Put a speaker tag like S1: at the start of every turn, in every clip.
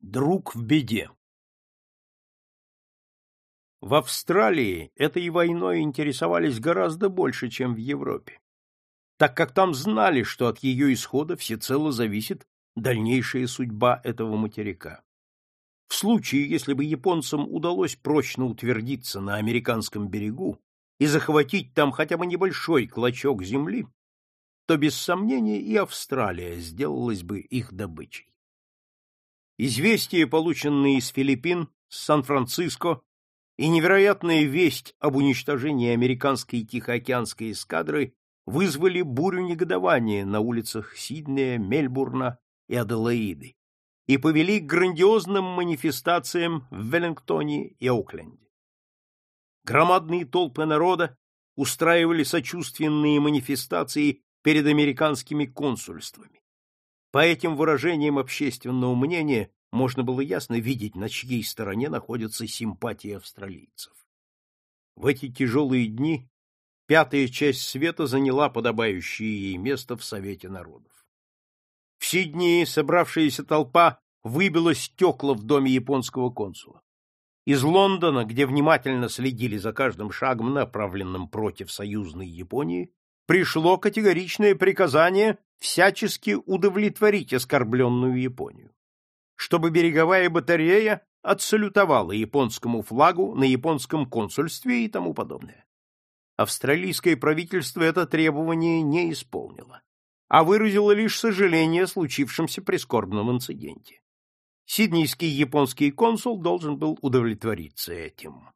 S1: Друг в беде. В Австралии этой войной интересовались гораздо больше, чем в Европе, так как там знали, что от ее исхода всецело зависит дальнейшая судьба этого материка. В случае, если бы японцам удалось прочно утвердиться на американском берегу и захватить там хотя бы небольшой клочок земли, то без сомнения и Австралия сделалась бы их добычей. Известия, полученные из Филиппин, с Сан-Франциско, и невероятная весть об уничтожении американской Тихоокеанской эскадры вызвали бурю негодования на улицах Сиднея, Мельбурна и Аделаиды и повели к грандиозным манифестациям в Веллингтоне и Окленде. Громадные толпы народа устраивали сочувственные манифестации перед американскими консульствами. По этим выражениям общественного мнения можно было ясно видеть, на чьей стороне находятся симпатии австралийцев. В эти тяжелые дни пятая часть света заняла подобающее ей место в Совете народов. В Сиднее собравшаяся толпа выбила стекла в доме японского консула. Из Лондона, где внимательно следили за каждым шагом, направленным против союзной Японии, пришло категоричное приказание всячески удовлетворить оскорбленную Японию, чтобы береговая батарея отсалютовала японскому флагу на японском консульстве и тому подобное. Австралийское правительство это требование не исполнило, а выразило лишь сожаление о случившемся прискорбном инциденте. Сиднейский японский консул должен был удовлетвориться этим.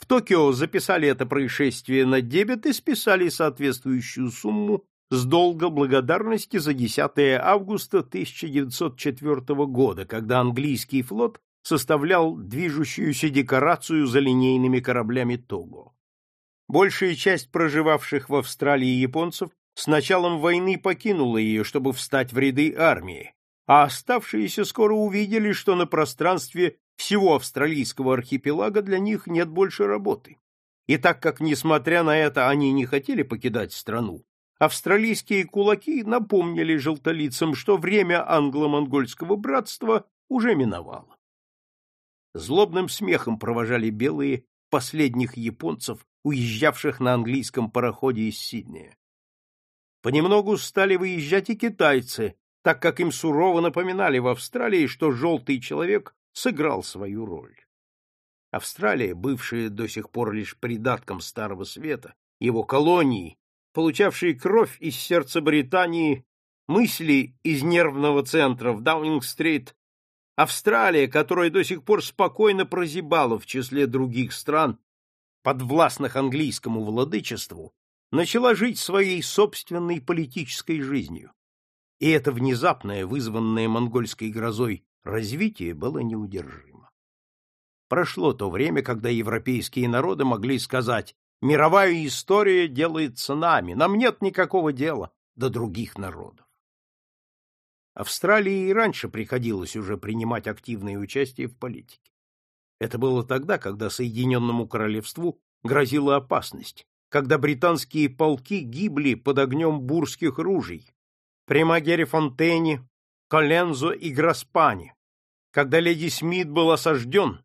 S1: В Токио записали это происшествие на дебет и списали соответствующую сумму с долга благодарности за 10 августа 1904 года, когда английский флот составлял движущуюся декорацию за линейными кораблями Того. Большая часть проживавших в Австралии японцев с началом войны покинула ее, чтобы встать в ряды армии, а оставшиеся скоро увидели, что на пространстве всего австралийского архипелага для них нет больше работы. И так как, несмотря на это, они не хотели покидать страну, австралийские кулаки напомнили желтолицам, что время англо-монгольского братства уже миновало. Злобным смехом провожали белые последних японцев, уезжавших на английском пароходе из Сиднея. Понемногу стали выезжать и китайцы, так как им сурово напоминали в Австралии, что желтый человек сыграл свою роль. Австралия, бывшая до сих пор лишь придатком Старого Света, его колонии, получавшие кровь из сердца Британии, мысли из нервного центра в Даунинг-стрит, Австралия, которая до сих пор спокойно прозябала в числе других стран, подвластных английскому владычеству, начала жить своей собственной политической жизнью. И это внезапное, вызванное монгольской грозой развитие было неудержимо. Прошло то время, когда европейские народы могли сказать «мировая история делается нами, нам нет никакого дела до других народов». Австралии и раньше приходилось уже принимать активное участие в политике. Это было тогда, когда Соединенному Королевству грозила опасность, когда британские полки гибли под огнем бурских ружей, при Магере Фонтене, Колензо и Граспани, когда леди Смит был осажден,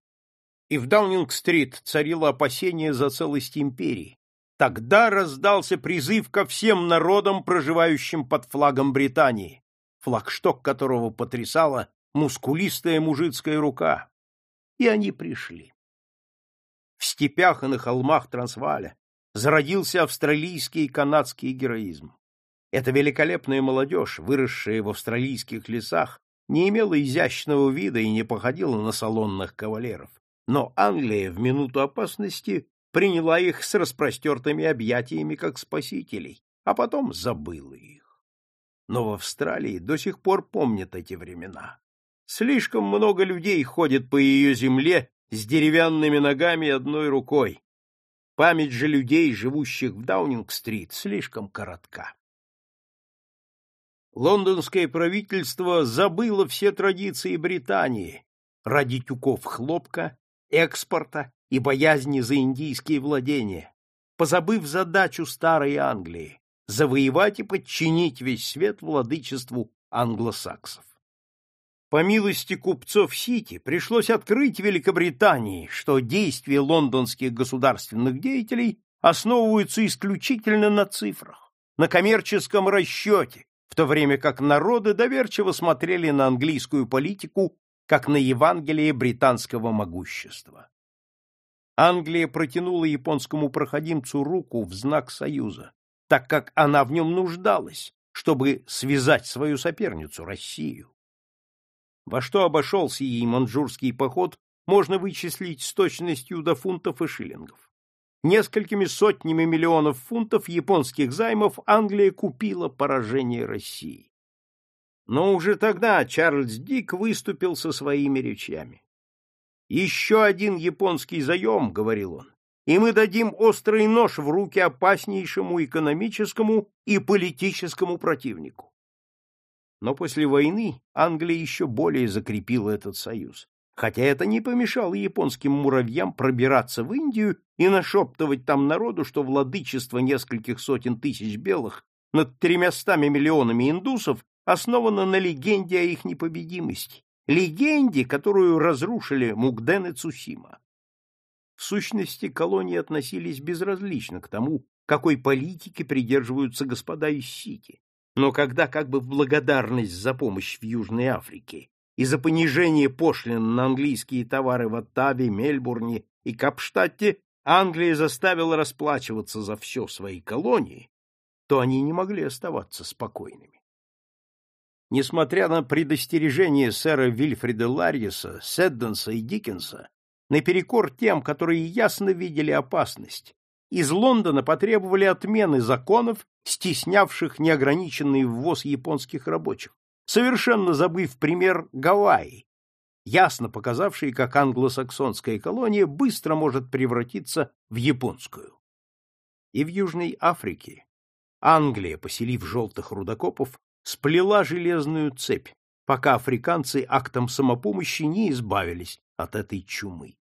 S1: и в Даунинг-стрит царило опасение за целость империи. Тогда раздался призыв ко всем народам, проживающим под флагом Британии, флагшток которого потрясала мускулистая мужицкая рука. И они пришли. В степях и на холмах Трансваля зародился австралийский и канадский героизм. Эта великолепная молодежь, выросшая в австралийских лесах, не имела изящного вида и не походила на салонных кавалеров. Но Англия в минуту опасности приняла их с распростертыми объятиями как спасителей, а потом забыла их. Но в Австралии до сих пор помнят эти времена. Слишком много людей ходит по ее земле с деревянными ногами и одной рукой. Память же людей, живущих в Даунинг-стрит, слишком коротка лондонское правительство забыло все традиции Британии ради тюков хлопка, экспорта и боязни за индийские владения, позабыв задачу старой Англии — завоевать и подчинить весь свет владычеству англосаксов. По милости купцов Сити пришлось открыть Великобритании, что действия лондонских государственных деятелей основываются исключительно на цифрах, на коммерческом расчете, в то время как народы доверчиво смотрели на английскую политику как на Евангелие британского могущества. Англия протянула японскому проходимцу руку в знак союза, так как она в нем нуждалась, чтобы связать свою соперницу, Россию. Во что обошелся ей манчжурский поход, можно вычислить с точностью до фунтов и шиллингов. Несколькими сотнями миллионов фунтов японских займов Англия купила поражение России. Но уже тогда Чарльз Дик выступил со своими речами. «Еще один японский заем», — говорил он, — «и мы дадим острый нож в руки опаснейшему экономическому и политическому противнику». Но после войны Англия еще более закрепила этот союз, хотя это не помешало японским муравьям пробираться в Индию и нашептывать там народу, что владычество нескольких сотен тысяч белых над тремястами миллионами индусов основана на легенде о их непобедимости, легенде, которую разрушили Мугден и Цусима. В сущности, колонии относились безразлично к тому, какой политики придерживаются господа из Сити. Но когда как бы в благодарность за помощь в Южной Африке и за понижение пошлин на английские товары в Оттаве, Мельбурне и Капштадте Англия заставила расплачиваться за все свои колонии, то они не могли оставаться спокойными. Несмотря на предостережения сэра Вильфрида Ларриса, Седденса и Диккенса, наперекор тем, которые ясно видели опасность, из Лондона потребовали отмены законов, стеснявших неограниченный ввоз японских рабочих, совершенно забыв пример Гавайи, ясно показавший, как англосаксонская колония быстро может превратиться в японскую. И в Южной Африке Англия, поселив желтых рудокопов, сплела железную цепь, пока африканцы актом самопомощи не избавились от этой чумы.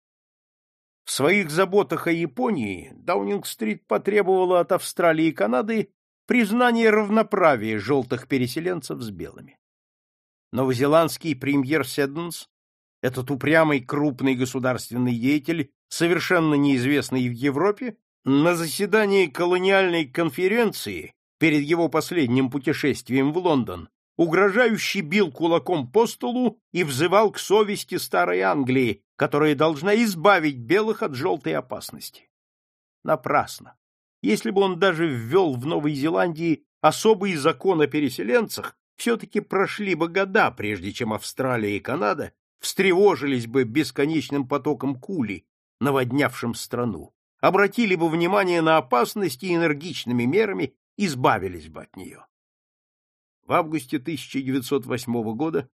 S1: В своих заботах о Японии Даунинг-стрит потребовала от Австралии и Канады признания равноправия желтых переселенцев с белыми. Новозеландский премьер Седденс, этот упрямый крупный государственный деятель, совершенно неизвестный в Европе, на заседании колониальной конференции перед его последним путешествием в Лондон, угрожающе бил кулаком по столу и взывал к совести старой Англии, которая должна избавить белых от желтой опасности. Напрасно. Если бы он даже ввел в Новой Зеландии особый закон о переселенцах, все-таки прошли бы года, прежде чем Австралия и Канада встревожились бы бесконечным потоком кули, наводнявшим страну, обратили бы внимание на опасности и энергичными мерами избавились бы от нее. В августе 1908 года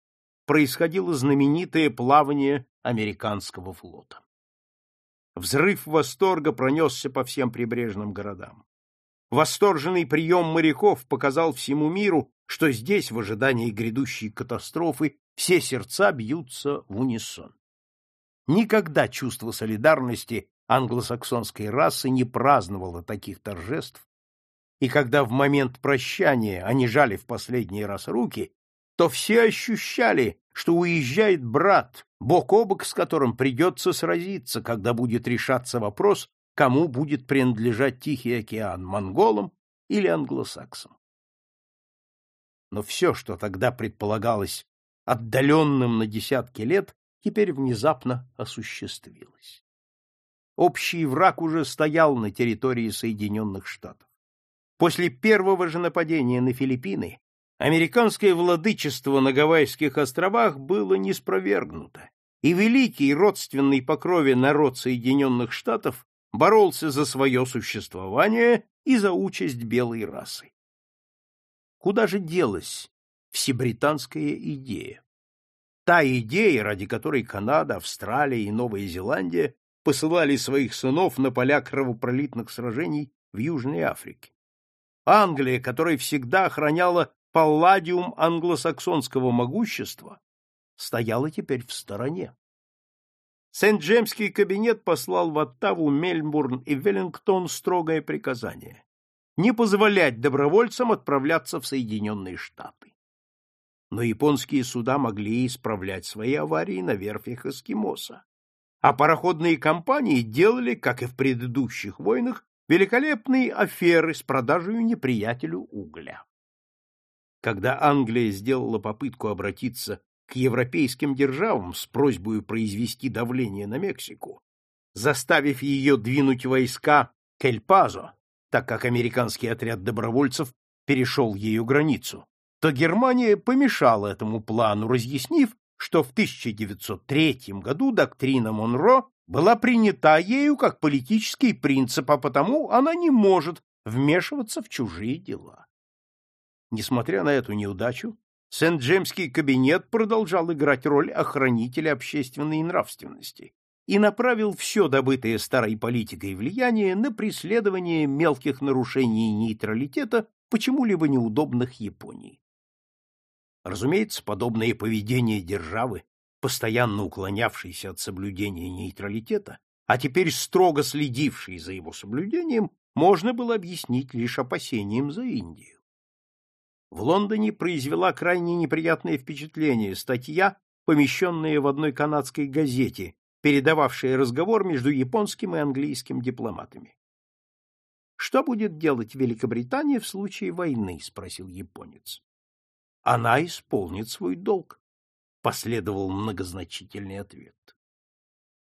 S1: происходило знаменитое плавание американского флота. Взрыв восторга пронесся по всем прибрежным городам. Восторженный прием моряков показал всему миру, что здесь, в ожидании грядущей катастрофы, все сердца бьются в унисон. Никогда чувство солидарности англосаксонской расы не праздновало таких торжеств, и когда в момент прощания они жали в последний раз руки, то все ощущали, что уезжает брат, бок о бок с которым придется сразиться, когда будет решаться вопрос, кому будет принадлежать Тихий океан, монголам или англосаксам. Но все, что тогда предполагалось отдаленным на десятки лет, теперь внезапно осуществилось. Общий враг уже стоял на территории Соединенных Штатов. После первого же нападения на Филиппины американское владычество на Гавайских островах было не спровергнуто, и великий родственный по крови народ Соединенных Штатов боролся за свое существование и за участь белой расы. Куда же делась всебританская идея? Та идея, ради которой Канада, Австралия и Новая Зеландия посылали своих сынов на поля кровопролитных сражений в Южной Африке. Англия, которая всегда охраняла палладиум англосаксонского могущества, стояла теперь в стороне. Сент-Джеймский кабинет послал в Оттаву, Мельбурн и Веллингтон строгое приказание не позволять добровольцам отправляться в Соединенные Штаты. но японские суда могли исправлять свои аварии на верфях Эскимоса. А пароходные компании делали, как и в предыдущих войнах, великолепные аферы с продажей неприятелю угля. Когда Англия сделала попытку обратиться к европейским державам с просьбой произвести давление на Мексику, заставив ее двинуть войска к Эль-Пазо, так как американский отряд добровольцев перешел ее границу, то Германия помешала этому плану, разъяснив, что в 1903 году доктрина Монро была принята ею как политический принцип, а потому она не может вмешиваться в чужие дела. Несмотря на эту неудачу, Сент-Джемский кабинет продолжал играть роль охранителя общественной нравственности и направил все добытое старой политикой влияние на преследование мелких нарушений нейтралитета, почему-либо неудобных Японии. Разумеется, подобное поведение державы, постоянно уклонявшейся от соблюдения нейтралитета, а теперь строго следившей за его соблюдением, можно было объяснить лишь опасением за Индию в Лондоне произвела крайне неприятное впечатление статья, помещенная в одной канадской газете, передававшая разговор между японским и английским дипломатами. Что будет делать Великобритания в случае войны, спросил японец. Она исполнит свой долг, последовал многозначительный ответ.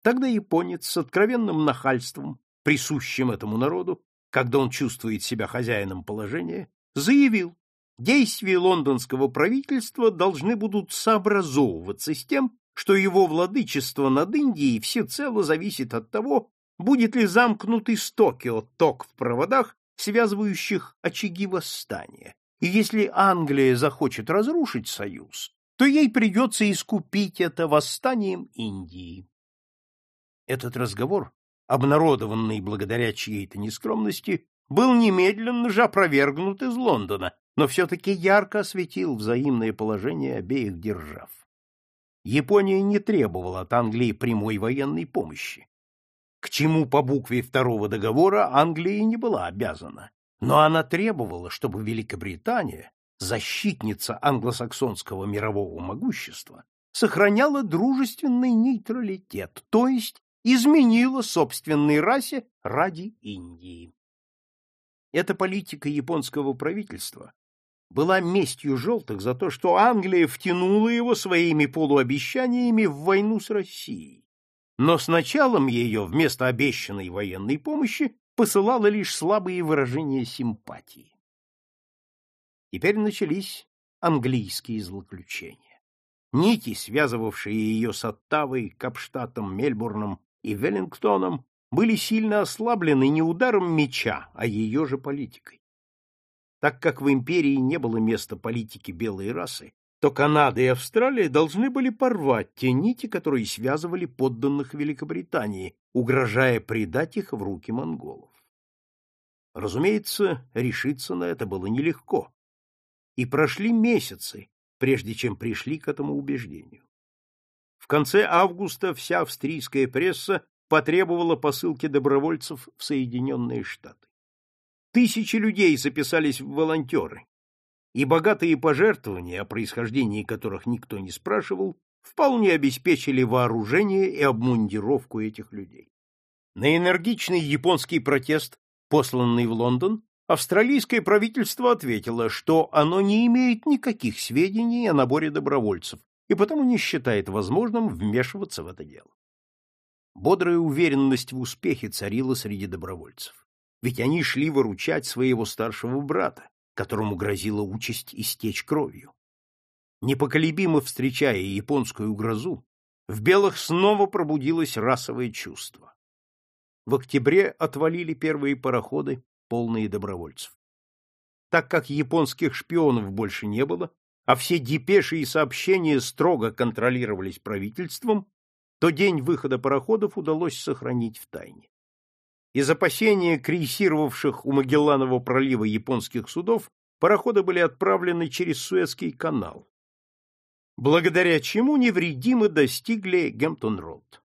S1: Тогда японец с откровенным нахальством, присущим этому народу, когда он чувствует себя хозяином положения, заявил, действия лондонского правительства должны будут сообразовываться с тем, что его владычество над Индией всецело зависит от того, будет ли замкнут из Токио ток в проводах, связывающих очаги восстания. И если Англия захочет разрушить союз, то ей придется искупить это восстанием Индии. Этот разговор, обнародованный благодаря чьей-то нескромности, был немедленно же опровергнут из Лондона, но все-таки ярко осветил взаимное положение обеих держав. Япония не требовала от Англии прямой военной помощи. К чему по букве второго договора Англия не была обязана, но она требовала, чтобы Великобритания, защитница англосаксонского мирового могущества, сохраняла дружественный нейтралитет, то есть изменила собственной расе ради Индии. Эта политика японского правительства была местью желтых за то, что Англия втянула его своими полуобещаниями в войну с Россией. Но с началом ее вместо обещанной военной помощи посылала лишь слабые выражения симпатии. Теперь начались английские злоключения. Нити, связывавшие ее с Оттавой, Капштатом, Мельбурном и Веллингтоном, были сильно ослаблены не ударом меча, а ее же политикой. Так как в империи не было места политики белой расы, то Канада и Австралия должны были порвать те нити, которые связывали подданных Великобритании, угрожая предать их в руки монголов. Разумеется, решиться на это было нелегко. И прошли месяцы, прежде чем пришли к этому убеждению. В конце августа вся австрийская пресса потребовала посылки добровольцев в Соединенные Штаты. Тысячи людей записались в волонтеры, и богатые пожертвования, о происхождении которых никто не спрашивал, вполне обеспечили вооружение и обмундировку этих людей. На энергичный японский протест, посланный в Лондон, австралийское правительство ответило, что оно не имеет никаких сведений о наборе добровольцев и потому не считает возможным вмешиваться в это дело. Бодрая уверенность в успехе царила среди добровольцев ведь они шли выручать своего старшего брата, которому грозила участь истечь кровью. Непоколебимо встречая японскую грозу, в белых снова пробудилось расовое чувство. В октябре отвалили первые пароходы, полные добровольцев. Так как японских шпионов больше не было, а все депеши и сообщения строго контролировались правительством, то день выхода пароходов удалось сохранить в тайне. Из опасения крейсировавших у Магелланова пролива японских судов пароходы были отправлены через Суэцкий канал, благодаря чему невредимы достигли Гемптон-Роуд.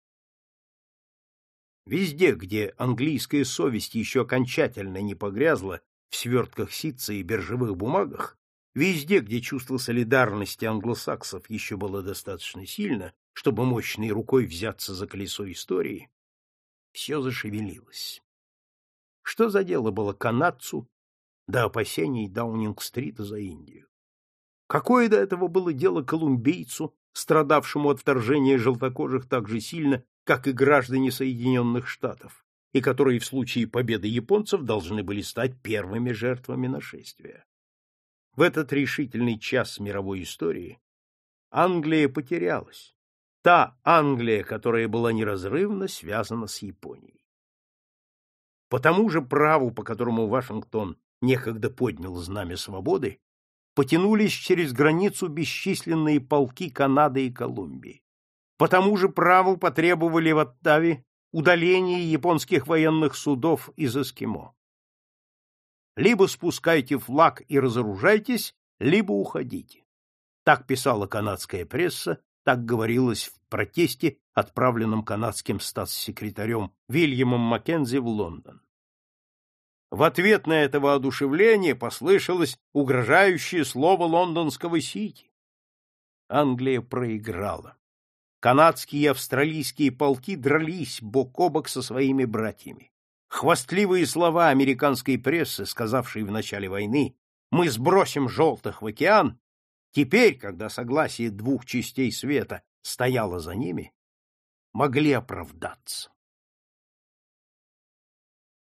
S1: Везде, где английская совесть еще окончательно не погрязла в свертках ситца и биржевых бумагах, Везде, где чувство солидарности англосаксов еще было достаточно сильно, чтобы мощной рукой взяться за колесо истории, все зашевелилось. Что за дело было канадцу до опасений Даунинг-стрита за Индию? Какое до этого было дело колумбийцу, страдавшему от вторжения желтокожих так же сильно, как и граждане Соединенных Штатов, и которые в случае победы японцев должны были стать первыми жертвами нашествия? В этот решительный час мировой истории Англия потерялась. Та Англия, которая была неразрывно связана с Японией. По тому же праву, по которому Вашингтон некогда поднял знамя свободы, потянулись через границу бесчисленные полки Канады и Колумбии. По тому же праву потребовали в Оттаве удаления японских военных судов из Эскимо. Либо спускайте флаг и разоружайтесь, либо уходите. Так писала канадская пресса, так говорилось в протесте, отправленном канадским статс-секретарем Вильямом Маккензи в Лондон. В ответ на это воодушевление послышалось угрожающее слово лондонского сити. Англия проиграла. Канадские и австралийские полки дрались бок о бок со своими братьями. Хвастливые слова американской прессы, сказавшей в начале войны «Мы сбросим желтых в океан», теперь, когда согласие двух частей света стояло за ними, могли оправдаться.